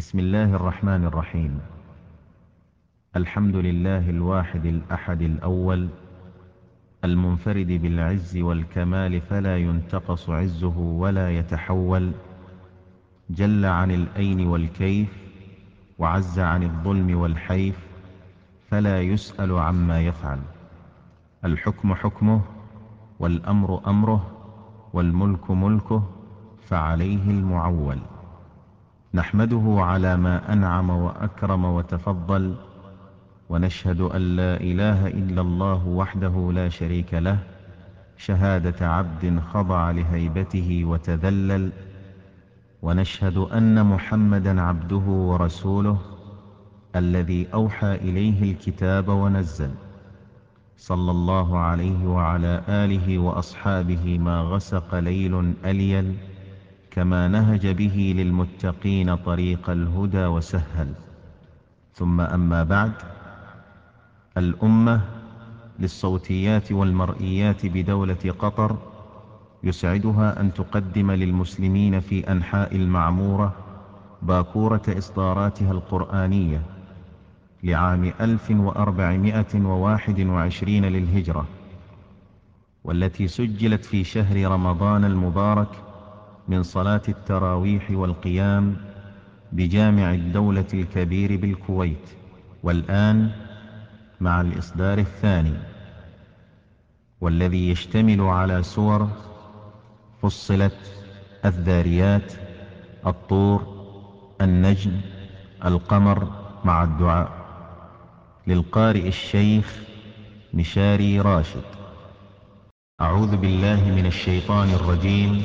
بسم الله الرحمن الرحيم. الحمد لله الواحد الأحد الأول المنفرد بالعز والكمال فلا ينتقص عزه ولا يتحول جل عن الأين والكيف وعز عن الظلم والحيف فلا يسأل عما يفعل. الحكم حكمه والأمر أمره والملك ملكه فعليه المعول. نحمده على ما أنعم وأكرم وتفضل ونشهد أن لا إله إلا الله وحده لا شريك له شهادة عبد خضع لهيبته وتذلل ونشهد أن محمدا عبده ورسوله الذي أوحى إليه الكتاب ونزل صلى الله عليه وعلى آله وأصحابه ما غسق ليل أليل كما نهج به للمتقين طريق الهدى وسهل. ثم أما بعد الأمة للصوتيات والمرئيات بدولة قطر يسعدها أن تقدم للمسلمين في أنحاء المعمورة باكورة إصداراتها القرآنية لعام 1421 للهجرة والتي سجلت في شهر رمضان المبارك من صلاة التراويح والقيام بجامع الدولة الكبير بالكويت والآن مع الإصدار الثاني والذي يشتمل على سور فصلت الذاريات الطور النجم القمر مع الدعاء. للقارئ الشيخ مشاري راشد. أعوذ بالله من الشيطان الرجيم.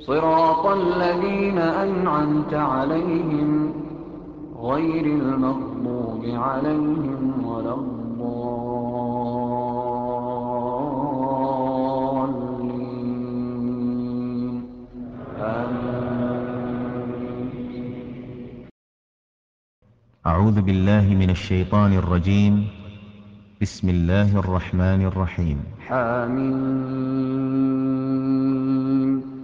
صراط الذين أنعمت عليهم غير المغضوب عليهم ولا الضالين. أعوذ بالله من الشيطان الرجيم. بسم الله الرحمن الرحيم. حميم.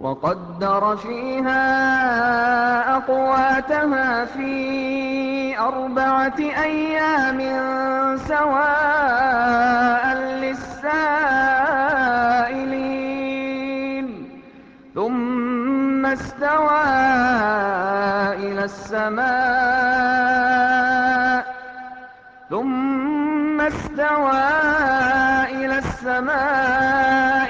وقدر فيها أقواتها في أربعة أيام سواء للسائلين. ثم استوى إلى السماء. ثم استوى إلى السماء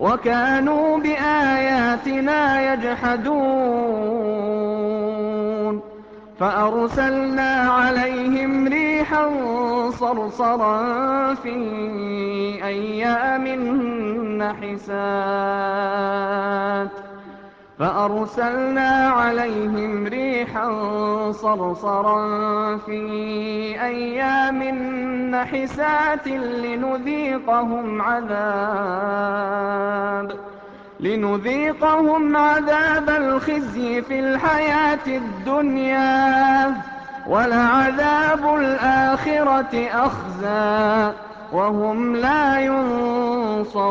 وكانوا بآياتنا يجحدون. فأرسلنا عليهم ريحا صرصرا في أيام نحسات فأرسلنا عليهم ريحا صرصرا في أيام نحسات لنذيقهم عذاب لنذيقهم عذاب الخزي في الحياة الدنيا ولعذاب الآخرة أخزى وهم لا ينصرون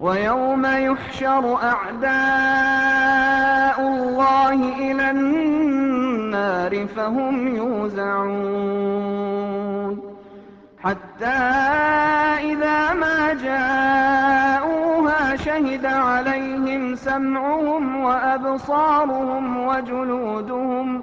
ويوم يحشر أعداء الله إلى النار فهم يوزعون. حتى إذا ما جاءوها شهد عليهم سمعهم وأبصارهم وجلودهم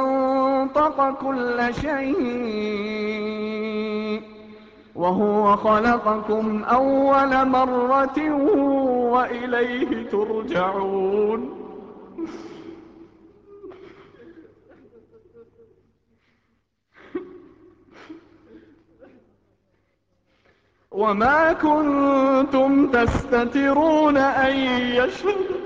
أنطق كل شيء وهو خلقكم أول مرة وإليه ترجعون. وما كنتم تستترون أن يشهد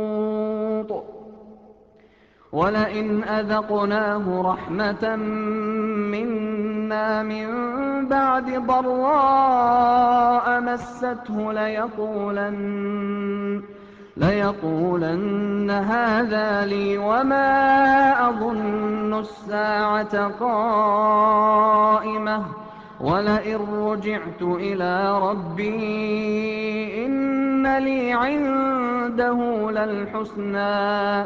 ولئن أذقناه رحمة منا من بعد ضراء مسته ليقولن ليقولن هذا لي وما أظن الساعة قائمة ولئن رجعت إلى ربي إن لي عنده للحسنى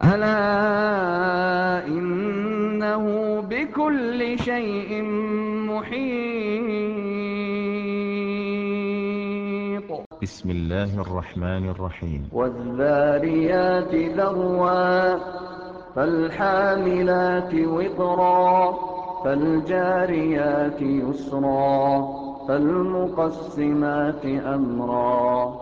أَلَا إِنَّهُ بِكُلِّ شَيْءٍ مُّحِيطٌ. بسم الله الرحمن الرحيم. وَالذَّارِيَاتِ ذَرْوًا فَالْحَامِلَاتِ وِقْرًا فَالْجَارِيَاتِ يُسْرًا فَالْمُقَسِّمَاتِ أَمْرًا.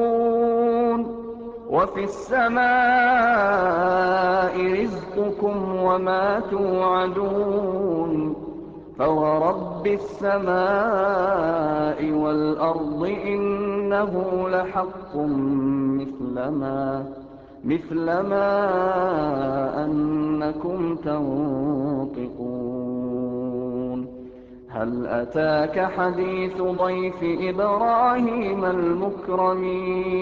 وَفِي السَّمَاءِ رِزْقُكُمْ وَمَا تُوعَدُونَ فَوَرَبِّ السَّمَاءِ وَالْأَرْضِ إِنَّهُ لَحَقٌّ مِّثْلَ مَا أَنَّكُمْ تَنطِقُونَ هَلْ أَتَاكَ حَدِيثُ ضَيْفِ إِبْرَاهِيمَ الْمُكْرَمِينَ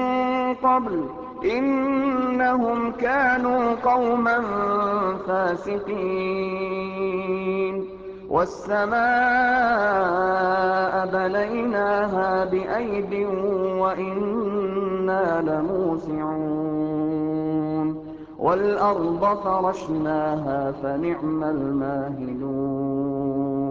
قبل إنهم كانوا قوما فاسقين. والسماء بنيناها بأيد وإنا لموسعون. والأرض فرشناها فنعم الماهدون.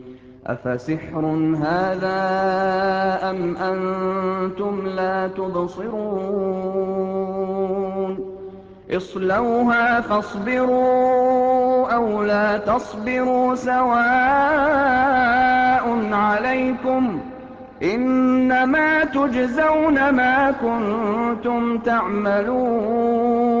أفسحر هذا أم أنتم لا تبصرون اصلوها فاصبروا أو لا تصبروا سواء عليكم إنما تجزون ما كنتم تعملون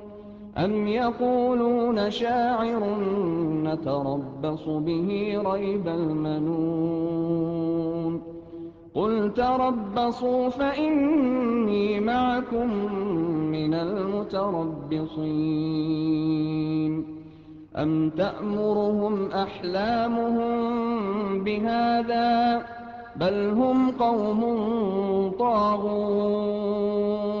أم يقولون شاعر نتربص به ريب المنون قل تربصوا فإني معكم من المتربصين أم تأمرهم أحلامهم بهذا بل هم قوم طاغون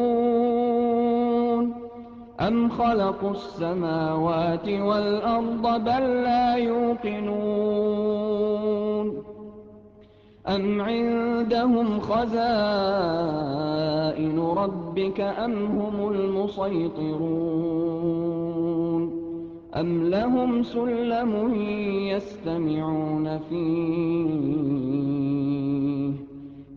أم خلقوا السماوات والأرض بل لا يوقنون أَمْ عِندَهُمْ خَزَائِنُ رَبِّكَ أَمْ هُمُ الْمُصَيْطِرُونَ أَمْ لَهُمْ سُلَّمٌ يَسْتَمِعُونَ فِيهِ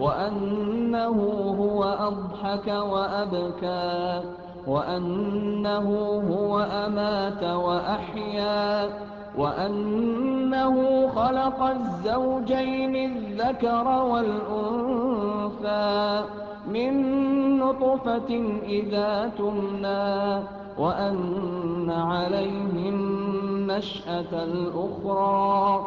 وأنه هو أضحك وأبكى وأنه هو أمات وأحيا وأنه خلق الزوجين الذكر والأنثى من نطفة إذا تمنى وأن عليه النشأة الأخرى.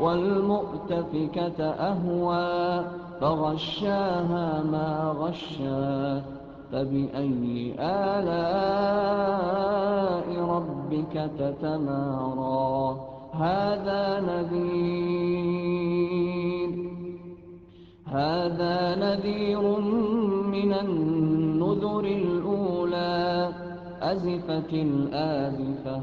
والمؤتفكة أهوى فغشاها ما غشى فبأي آلاء ربك تتمارى. هذا نذير هذا نذير من النذر الأولى أزفت الآزفة.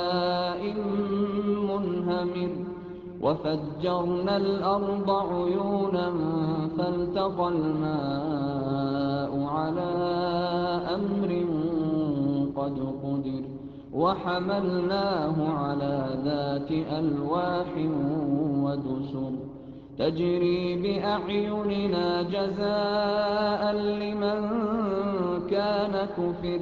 وفجرنا الأرض عيونا فالتقى الماء على أمر قد قدر وحملناه على ذات ألواح ودسر. تجري بأعيننا جزاء لمن كان كفر.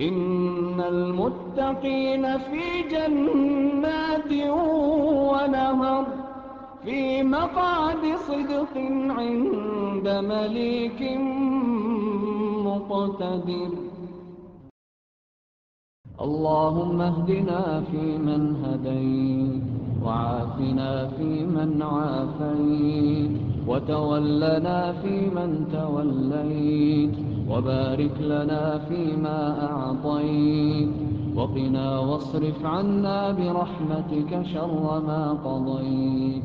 إن المتقين في جنات ونهر في مقعد صدق عند مليك مقتدر. اللهم اهدنا فيمن هديت وعافنا فيمن عافيت وتولنا فيمن توليت. وبارك لنا فيما أعطيت. وقنا واصرف عنا برحمتك شر ما قضيت.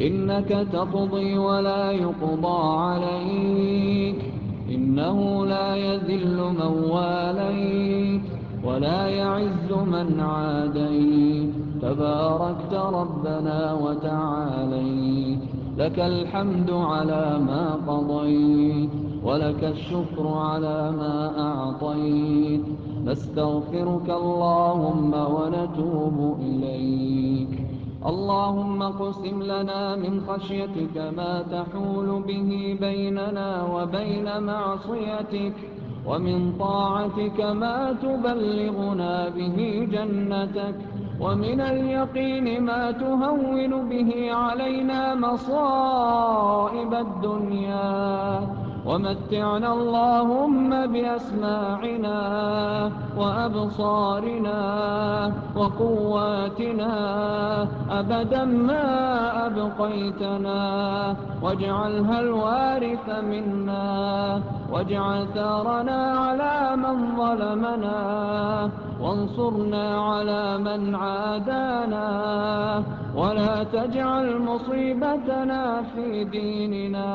إنك تقضي ولا يقضى عليك. إنه لا يذل من واليت ولا يعز من عاديت. تباركت ربنا وتعاليت. لك الحمد على ما قضيت. ولك الشكر على ما أعطيت. نستغفرك اللهم ونتوب إليك. اللهم اقسم لنا من خشيتك ما تحول به بيننا وبين معصيتك ومن طاعتك ما تبلغنا به جنتك ومن اليقين ما تهون به علينا مصائب الدنيا. ومتعنا اللهم بأسماعنا وأبصارنا وقواتنا أبدا ما أبقيتنا واجعلها الوارث منا واجعل ثارنا على من ظلمنا وانصرنا على من عادانا ولا تجعل مصيبتنا في ديننا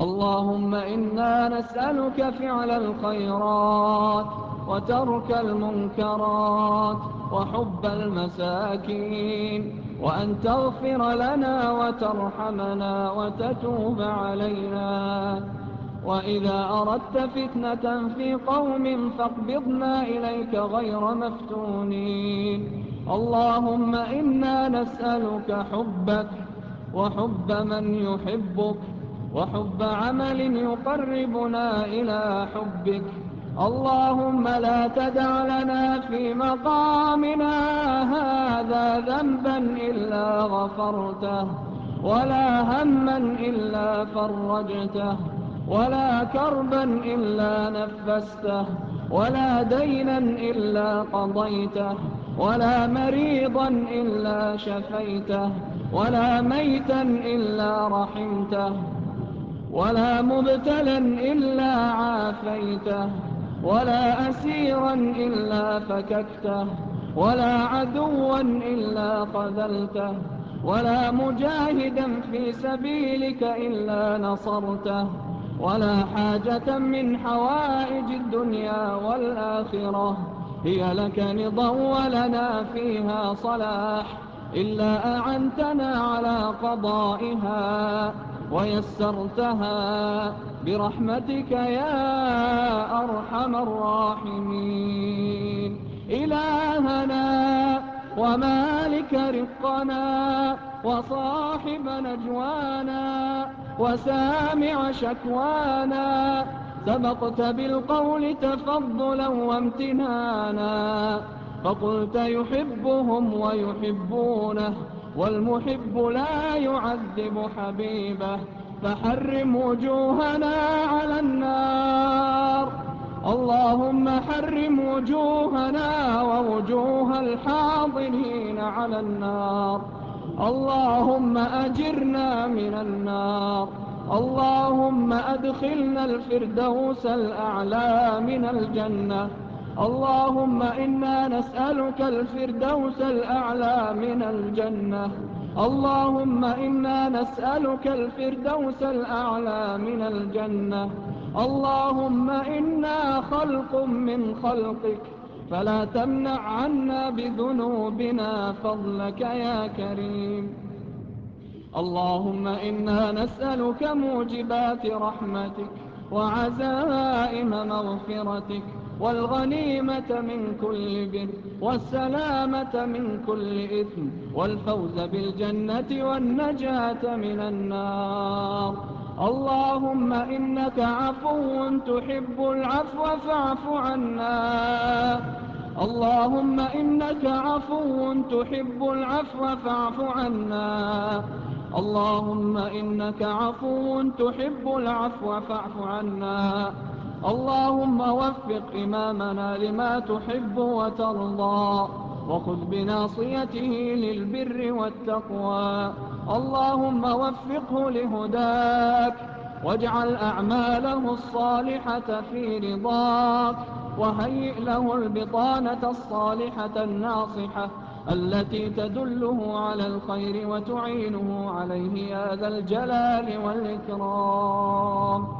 اللهم إنا نسألك فعل الخيرات وترك المنكرات وحب المساكين وأن تغفر لنا وترحمنا وتتوب علينا وإذا أردت فتنة في قوم فاقبضنا إليك غير مفتونين اللهم إنا نسألك حبك وحب من يحبك وحب عمل يقربنا إلى حبك. اللهم لا تدع لنا في مقامنا هذا ذنبا إلا غفرته ولا هما إلا فرجته ولا كربا إلا نفسته ولا دينا إلا قضيته ولا مريضا إلا شفيته ولا ميتا إلا رحمته. ولا مبتلا إلا عافيته ولا أسيرا إلا فككته ولا عدوا إلا قذلته ولا مجاهدا في سبيلك إلا نصرته ولا حاجة من حوائج الدنيا والآخرة. هي لك نضا ولنا فيها صلاح إلا أعنتنا على قضائها. ويسرتها برحمتك يا أرحم الراحمين. إلهنا ومالك رقنا وصاحب نجوانا وسامع شكوانا. سبقت بالقول تفضلا وامتنانا. فقلت يحبهم ويحبونه. والمحب لا يعذب حبيبه فحرم وجوهنا على النار. اللهم حرم وجوهنا ووجوه الحاضرين على النار. اللهم أجرنا من النار. اللهم أدخلنا الفردوس الأعلى من الجنة. اللهم إنا نسألك الفردوس الأعلى من الجنة. اللهم إنا نسألك الفردوس الأعلى من الجنة. اللهم إنا خلق من خلقك. فلا تمنع عنا بذنوبنا فضلك يا كريم. اللهم إنا نسألك موجبات رحمتك وعزائم مغفرتك. والغنيمة من كل بر والسلامة من كل إثم والفوز بالجنة والنجاة من النار. اللهم إنك عفو تحب العفو فاعف عنا. اللهم إنك عفو تحب العفو فاعف عنا. اللهم إنك عفو تحب العفو فاعف عنا. اللهم وفق إمامنا لما تحب وترضى وخذ بناصيته للبر والتقوى. اللهم وفقه لهداك واجعل أعماله الصالحة في رضاك وهيئ له البطانة الصالحة الناصحة التي تدله على الخير وتعينه عليه يا ذا الجلال والإكرام.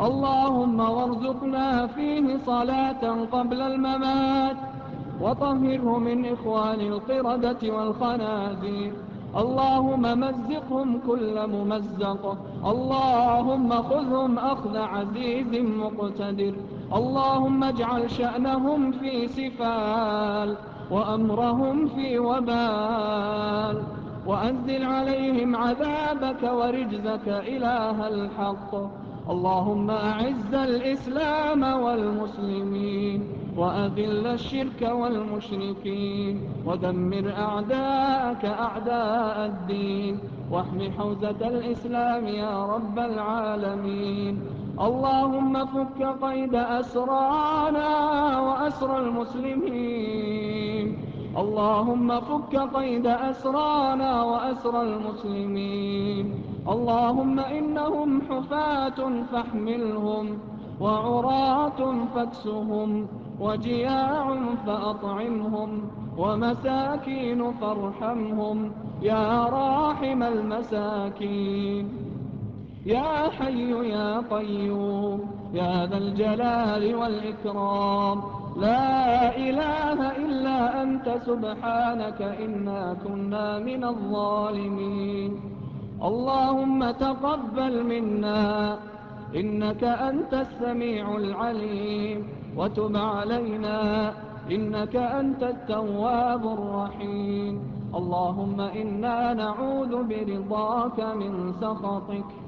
اللهم وارزقنا فيه صلاة قبل الممات وطهره من إخوان القردة والخنازير. اللهم مزقهم كل ممزق. اللهم خذهم أخذ عزيز مقتدر. اللهم اجعل شأنهم في سفال وأمرهم في وبال. وأنزل عليهم عذابك ورجزك إله الحق. اللهم أعز الإسلام والمسلمين وأذل الشرك والمشركين ودمر أعداءك أعداء الدين واحم حوزة الإسلام يا رب العالمين. اللهم فك قيد أسرانا وأسر المسلمين. اللهم فك قيد أسرانا وأسر المسلمين. اللهم إنهم حفاة فاحملهم وعراة فاكسهم وجياع فأطعمهم ومساكين فارحمهم. يا راحم المساكين. يا حي يا قيوم يا ذا الجلال والإكرام. لا إله إلا أنت سبحانك إنا كنا من الظالمين. اللهم تقبل منا إنك أنت السميع العليم. وتب علينا إنك أنت التواب الرحيم. اللهم إنا نعوذ برضاك من سخطك.